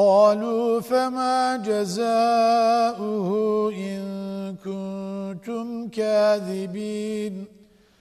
قالوا فما جزاؤه إن كنتم كاذبين